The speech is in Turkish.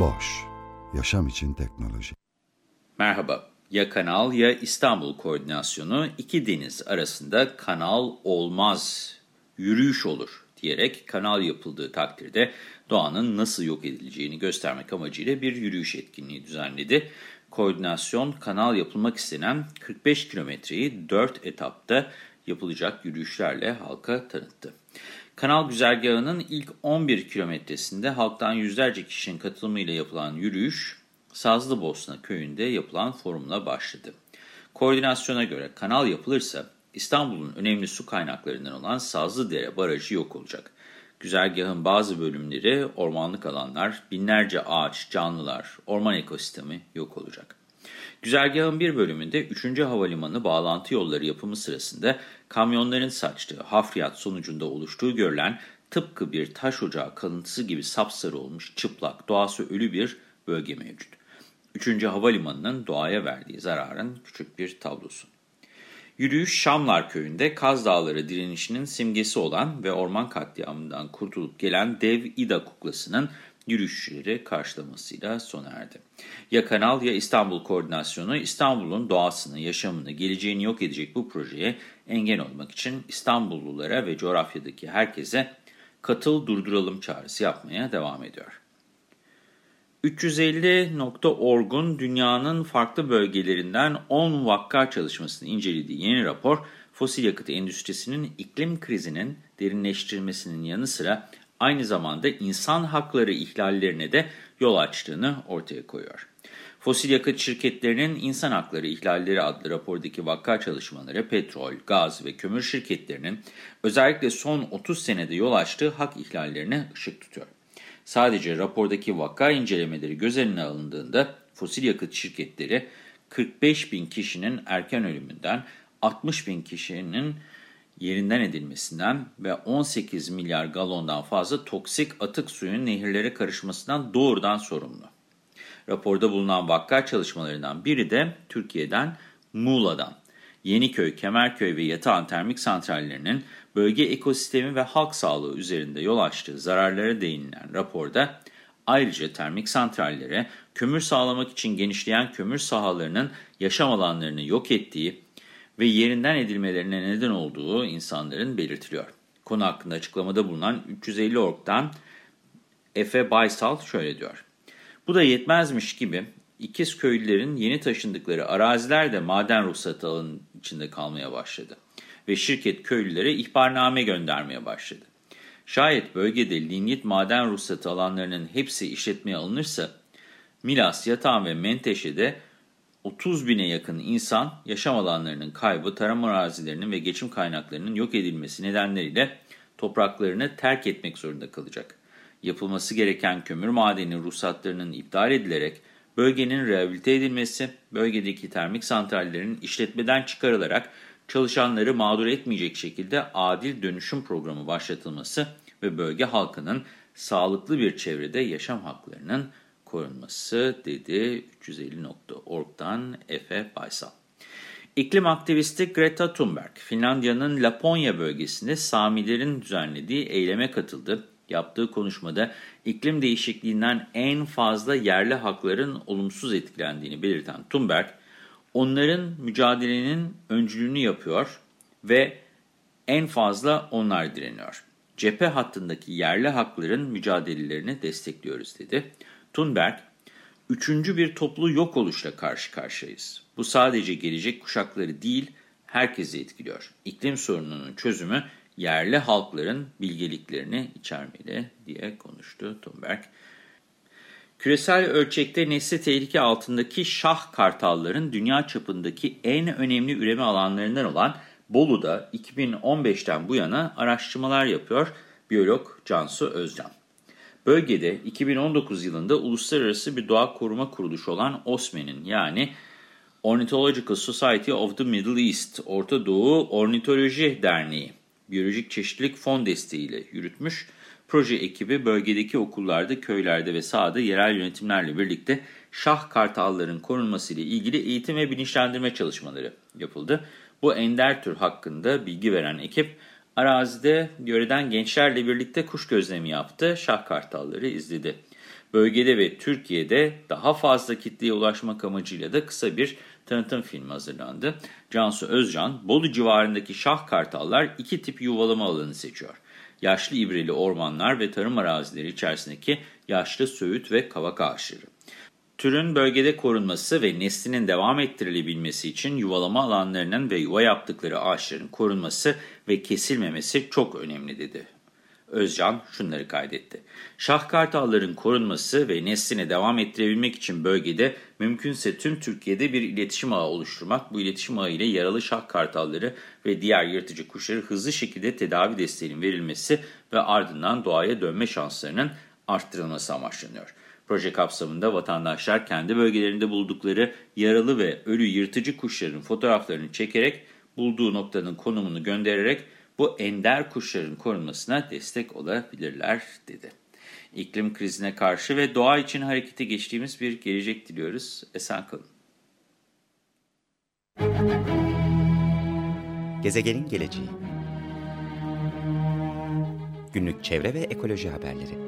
Boş, yaşam için teknoloji. Merhaba, ya Kanal ya İstanbul koordinasyonu iki deniz arasında kanal olmaz, yürüyüş olur diyerek kanal yapıldığı takdirde doğanın nasıl yok edileceğini göstermek amacıyla bir yürüyüş etkinliği düzenledi. Koordinasyon kanal yapılmak istenen 45 kilometreyi 4 etapta yapılacak yürüyüşlerle halka tanıttı. Kanal güzergahının ilk 11 kilometresinde halktan yüzlerce kişinin katılımıyla yapılan yürüyüş, Sazlıbosna köyünde yapılan forumla başladı. Koordinasyona göre kanal yapılırsa İstanbul'un önemli su kaynaklarından olan Sazlıdere Barajı yok olacak. Güzergahın bazı bölümleri ormanlık alanlar, binlerce ağaç, canlılar, orman ekosistemi yok olacak. Güzergahın bir bölümünde 3. Havalimanı bağlantı yolları yapımı sırasında kamyonların saçtığı hafriyat sonucunda oluştuğu görülen tıpkı bir taş ocağı kalıntısı gibi sapsarı olmuş çıplak, doğası ölü bir bölge mevcut. 3. Havalimanı'nın doğaya verdiği zararın küçük bir tablosu. Yürüyüş Şamlar Köyü'nde Kaz Dağları direnişinin simgesi olan ve orman katliamından kurtulup gelen dev İda kuklasının yürüyüşleri karşılamasıyla sona erdi. Ya Kanal ya İstanbul Koordinasyonu İstanbul'un doğasını, yaşamını, geleceğini yok edecek bu projeye engel olmak için İstanbullulara ve coğrafyadaki herkese katıl durduralım çağrısı yapmaya devam ediyor. 350.org'un dünyanın farklı bölgelerinden 10 vakka çalışmasını incelediği yeni rapor, fosil yakıt endüstrisinin iklim krizinin derinleştirmesinin yanı sıra aynı zamanda insan hakları ihlallerine de yol açtığını ortaya koyuyor. Fosil yakıt şirketlerinin insan hakları ihlalleri adlı rapordaki vakka çalışmaları petrol, gaz ve kömür şirketlerinin özellikle son 30 senede yol açtığı hak ihlallerine ışık tutuyor. Sadece rapordaki vaka incelemeleri göz önüne alındığında fosil yakıt şirketleri 45 bin kişinin erken ölümünden, 60 bin kişinin yerinden edilmesinden ve 18 milyar galondan fazla toksik atık suyun nehirlere karışmasından doğrudan sorumlu. Raporda bulunan vaka çalışmalarından biri de Türkiye'den Muğla'dan. Yeniköy, Kemerköy ve Yatağan termik santrallerinin bölge ekosistemi ve halk sağlığı üzerinde yol açtığı zararlara değinilen raporda ayrıca termik santrallere kömür sağlamak için genişleyen kömür sahalarının yaşam alanlarını yok ettiği ve yerinden edilmelerine neden olduğu insanların belirtiliyor. Konu hakkında açıklamada bulunan 350 orktan Efe Baysal şöyle diyor. Bu da yetmezmiş gibi İkiz köylülerin yeni taşındıkları araziler de maden ruhsatı alanı içinde kalmaya başladı. Ve şirket köylülere ihbarname göndermeye başladı. Şayet bölgede linyit maden ruhsatı alanlarının hepsi işletmeye alınırsa, Milas, Yatağan ve Menteşe'de 30 bine yakın insan yaşam alanlarının kaybı, tarım arazilerinin ve geçim kaynaklarının yok edilmesi nedenleriyle topraklarını terk etmek zorunda kalacak. Yapılması gereken kömür madeni ruhsatlarının iptal edilerek bölgenin rehabilite edilmesi, bölgedeki termik santrallerin işletmeden çıkarılarak çalışanları mağdur etmeyecek şekilde adil dönüşüm programı başlatılması ve bölge halkının sağlıklı bir çevrede yaşam haklarının korunması dedi 350.org'dan Efe Baysal. İklim aktivisti Greta Thunberg, Finlandiya'nın Laponya bölgesinde Samilerin düzenlediği eyleme katıldı. Yaptığı konuşmada iklim değişikliğinden en fazla yerli hakların olumsuz etkilendiğini belirten Thunberg, onların mücadelenin öncülüğünü yapıyor ve en fazla onlar direniyor. Cephe hattındaki yerli hakların mücadelelerini destekliyoruz dedi. Thunberg, üçüncü bir toplu yok oluşla karşı karşıyayız. Bu sadece gelecek kuşakları değil, herkesi etkiliyor. İklim sorununun çözümü yerli halkların bilgeliklerini içermeli diye konuştu Thunberg. Küresel ölçekte nesli tehlike altındaki şah kartalların dünya çapındaki en önemli üreme alanlarından olan Bolu'da 2015'ten bu yana araştırmalar yapıyor biyolog Cansu Özcan. Bölgede 2019 yılında uluslararası bir doğa koruma kuruluşu olan OSME'nin yani Ornithological Society of the Middle East, Orta Doğu Ornitoloji Derneği, biyolojik çeşitlilik fon desteğiyle yürütmüş. Proje ekibi bölgedeki okullarda, köylerde ve sahada yerel yönetimlerle birlikte şah kartalların korunması ile ilgili eğitim ve bilinçlendirme çalışmaları yapıldı. Bu ender tür hakkında bilgi veren ekip arazide yöreden gençlerle birlikte kuş gözlemi yaptı, şah kartalları izledi. Bölgede ve Türkiye'de daha fazla kitleye ulaşmak amacıyla da kısa bir tanıtım filmi hazırlandı. Cansu Özcan, Bolu civarındaki şah kartallar iki tip yuvalama alanı seçiyor. Yaşlı ibreli ormanlar ve tarım arazileri içerisindeki yaşlı söğüt ve kavak ağaçları. Türün bölgede korunması ve neslinin devam ettirilebilmesi için yuvalama alanlarının ve yuva yaptıkları ağaçların korunması ve kesilmemesi çok önemli dedi. Özcan şunları kaydetti. Şah kartalların korunması ve neslini devam ettirebilmek için bölgede mümkünse tüm Türkiye'de bir iletişim ağı oluşturmak, bu iletişim ağı ile yaralı şah kartalları ve diğer yırtıcı kuşları hızlı şekilde tedavi desteğinin verilmesi ve ardından doğaya dönme şanslarının arttırılması amaçlanıyor. Proje kapsamında vatandaşlar kendi bölgelerinde buldukları yaralı ve ölü yırtıcı kuşların fotoğraflarını çekerek bulduğu noktanın konumunu göndererek bu ender kuşların korunmasına destek olabilirler dedi. İklim krizine karşı ve doğa için harekete geçtiğimiz bir gelecek diliyoruz. Esen kalın. Gezegenin geleceği Günlük çevre ve ekoloji haberleri